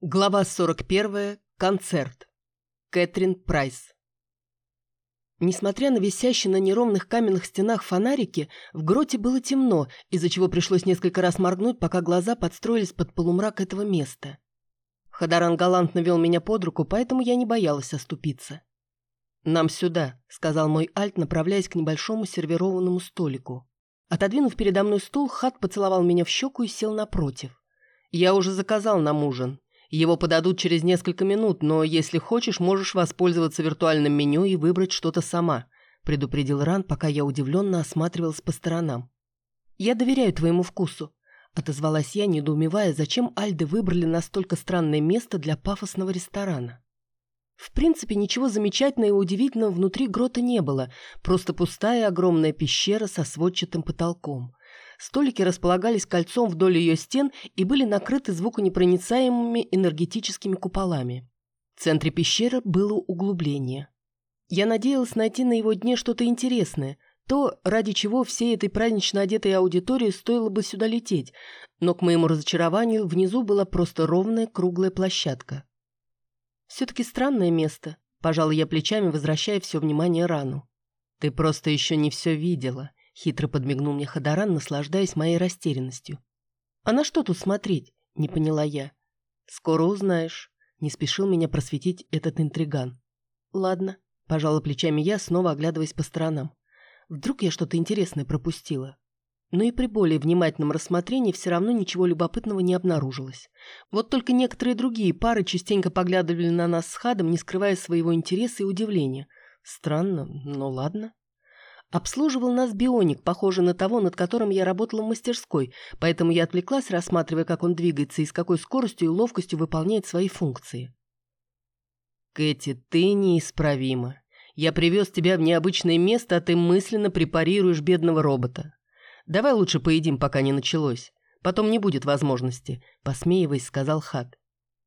Глава 41. Концерт. Кэтрин Прайс. Несмотря на висящие на неровных каменных стенах фонарики, в гроте было темно, из-за чего пришлось несколько раз моргнуть, пока глаза подстроились под полумрак этого места. Хадаран галантно вел меня под руку, поэтому я не боялась оступиться. «Нам сюда», — сказал мой альт, направляясь к небольшому сервированному столику. Отодвинув передо мной стул, Хат поцеловал меня в щеку и сел напротив. «Я уже заказал нам ужин. Его подадут через несколько минут, но если хочешь, можешь воспользоваться виртуальным меню и выбрать что-то сама», предупредил Ран, пока я удивленно осматривалась по сторонам. «Я доверяю твоему вкусу», отозвалась я, недоумевая, зачем Альды выбрали настолько странное место для пафосного ресторана. В принципе, ничего замечательного и удивительного внутри грота не было, просто пустая огромная пещера со сводчатым потолком. Столики располагались кольцом вдоль ее стен и были накрыты звуконепроницаемыми энергетическими куполами. В центре пещеры было углубление. Я надеялась найти на его дне что-то интересное, то, ради чего всей этой празднично одетой аудитории стоило бы сюда лететь, но, к моему разочарованию, внизу была просто ровная круглая площадка. «Все-таки странное место», – пожалуй я плечами, возвращая все внимание рану. «Ты просто еще не все видела», Хитро подмигнул мне Ходоран, наслаждаясь моей растерянностью. «А на что тут смотреть?» – не поняла я. «Скоро узнаешь», – не спешил меня просветить этот интриган. «Ладно», – пожала плечами я, снова оглядываясь по сторонам. «Вдруг я что-то интересное пропустила?» Но и при более внимательном рассмотрении все равно ничего любопытного не обнаружилось. Вот только некоторые другие пары частенько поглядывали на нас с Хадом, не скрывая своего интереса и удивления. Странно, но ладно. Обслуживал нас бионик, похожий на того, над которым я работала в мастерской, поэтому я отвлеклась, рассматривая, как он двигается и с какой скоростью и ловкостью выполняет свои функции. «Кэти, ты неисправима. Я привез тебя в необычное место, а ты мысленно препарируешь бедного робота. Давай лучше поедим, пока не началось. Потом не будет возможности», — посмеиваясь, сказал Хат.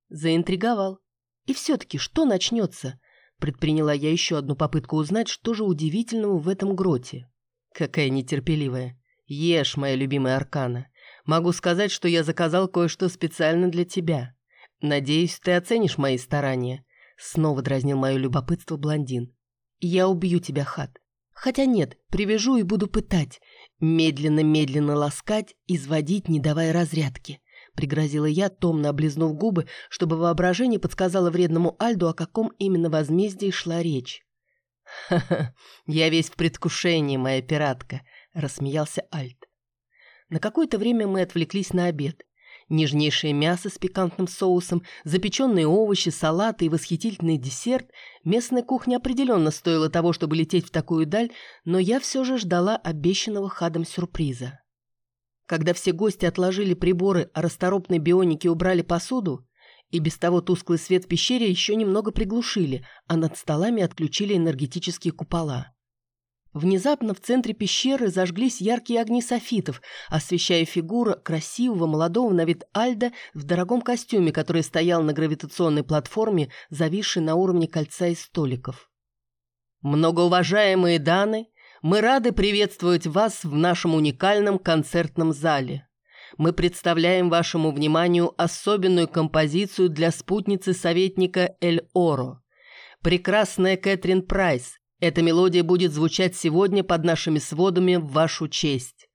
Заинтриговал. «И все-таки что начнется?» Предприняла я еще одну попытку узнать, что же удивительного в этом гроте. Какая нетерпеливая. Ешь, моя любимая Аркана. Могу сказать, что я заказал кое-что специально для тебя. Надеюсь, ты оценишь мои старания. Снова дразнил мое любопытство блондин. Я убью тебя, Хат. Хотя нет, привяжу и буду пытать. Медленно-медленно ласкать, изводить, не давая разрядки. — пригрозила я, томно облизнув губы, чтобы воображение подсказало вредному Альду, о каком именно возмездии шла речь. «Ха-ха, я весь в предвкушении, моя пиратка», — рассмеялся Альд. На какое-то время мы отвлеклись на обед. Нежнейшее мясо с пикантным соусом, запеченные овощи, салаты и восхитительный десерт. Местная кухня определенно стоила того, чтобы лететь в такую даль, но я все же ждала обещанного хадом сюрприза. Когда все гости отложили приборы, а расторопные бионики убрали посуду, и без того тусклый свет в пещере еще немного приглушили, а над столами отключили энергетические купола. Внезапно в центре пещеры зажглись яркие огни софитов, освещая фигуру красивого молодого на вид Альда в дорогом костюме, который стоял на гравитационной платформе, зависшей на уровне кольца из столиков. «Многоуважаемые Даны мы рады приветствовать вас в нашем уникальном концертном зале. Мы представляем вашему вниманию особенную композицию для спутницы советника Эль Оро. Прекрасная Кэтрин Прайс. Эта мелодия будет звучать сегодня под нашими сводами в вашу честь.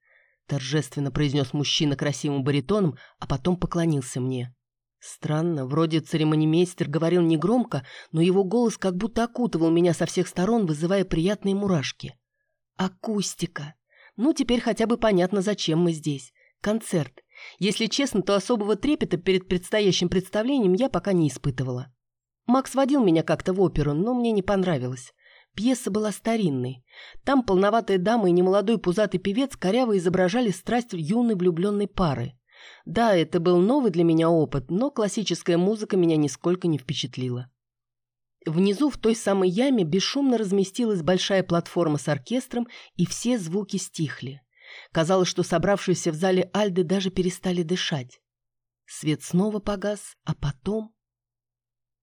Торжественно произнес мужчина красивым баритоном, а потом поклонился мне. Странно, вроде церемонимейстер говорил негромко, но его голос как будто окутывал меня со всех сторон, вызывая приятные мурашки. Акустика. Ну, теперь хотя бы понятно, зачем мы здесь. Концерт. Если честно, то особого трепета перед предстоящим представлением я пока не испытывала. Макс водил меня как-то в оперу, но мне не понравилось. Пьеса была старинной. Там полноватая дама и немолодой пузатый певец коряво изображали страсть юной влюбленной пары. Да, это был новый для меня опыт, но классическая музыка меня нисколько не впечатлила. Внизу, в той самой яме, бесшумно разместилась большая платформа с оркестром, и все звуки стихли. Казалось, что собравшиеся в зале Альды даже перестали дышать. Свет снова погас, а потом...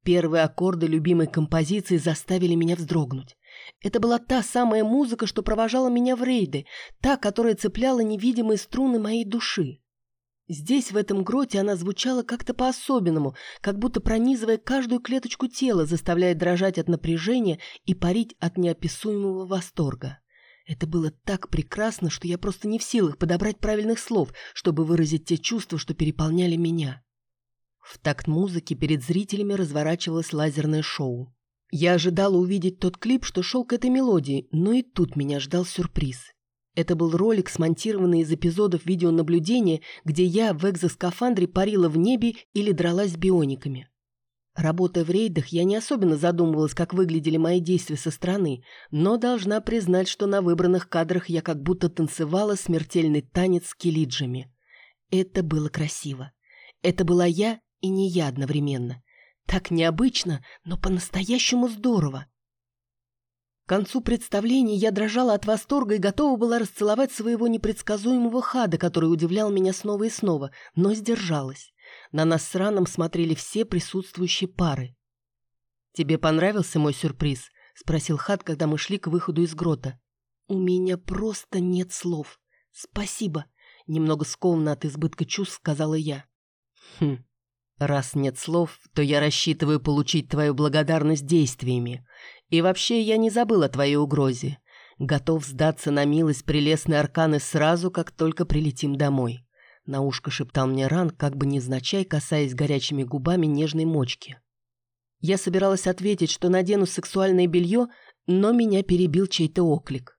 Первые аккорды любимой композиции заставили меня вздрогнуть. Это была та самая музыка, что провожала меня в рейды, та, которая цепляла невидимые струны моей души. Здесь, в этом гроте, она звучала как-то по-особенному, как будто пронизывая каждую клеточку тела, заставляя дрожать от напряжения и парить от неописуемого восторга. Это было так прекрасно, что я просто не в силах подобрать правильных слов, чтобы выразить те чувства, что переполняли меня. В такт музыки перед зрителями разворачивалось лазерное шоу. Я ожидала увидеть тот клип, что шел к этой мелодии, но и тут меня ждал сюрприз. Это был ролик, смонтированный из эпизодов видеонаблюдения, где я в экзоскафандре парила в небе или дралась с биониками. Работая в рейдах, я не особенно задумывалась, как выглядели мои действия со стороны, но должна признать, что на выбранных кадрах я как будто танцевала смертельный танец с килиджами. Это было красиво. Это была я и не я одновременно. Так необычно, но по-настоящему здорово. К концу представления я дрожала от восторга и готова была расцеловать своего непредсказуемого хада, который удивлял меня снова и снова, но сдержалась. На нас с Раном смотрели все присутствующие пары. «Тебе понравился мой сюрприз?» — спросил Хад, когда мы шли к выходу из грота. «У меня просто нет слов. Спасибо!» — немного скованно от избытка чувств сказала я. «Хм, раз нет слов, то я рассчитываю получить твою благодарность действиями. И вообще я не забыл о твоей угрозе. Готов сдаться на милость прелестной арканы сразу, как только прилетим домой. На ушко шептал мне Ран, как бы невзначай, касаясь горячими губами нежной мочки. Я собиралась ответить, что надену сексуальное белье, но меня перебил чей-то оклик.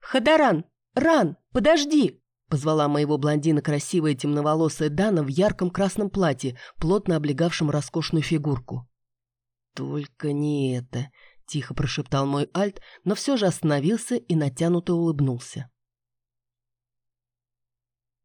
«Хадаран! Ран! Подожди!» Позвала моего блондина красивая темноволосая Дана в ярком красном платье, плотно облегавшем роскошную фигурку. «Только не это!» Тихо прошептал мой альт, но все же остановился и натянуто улыбнулся.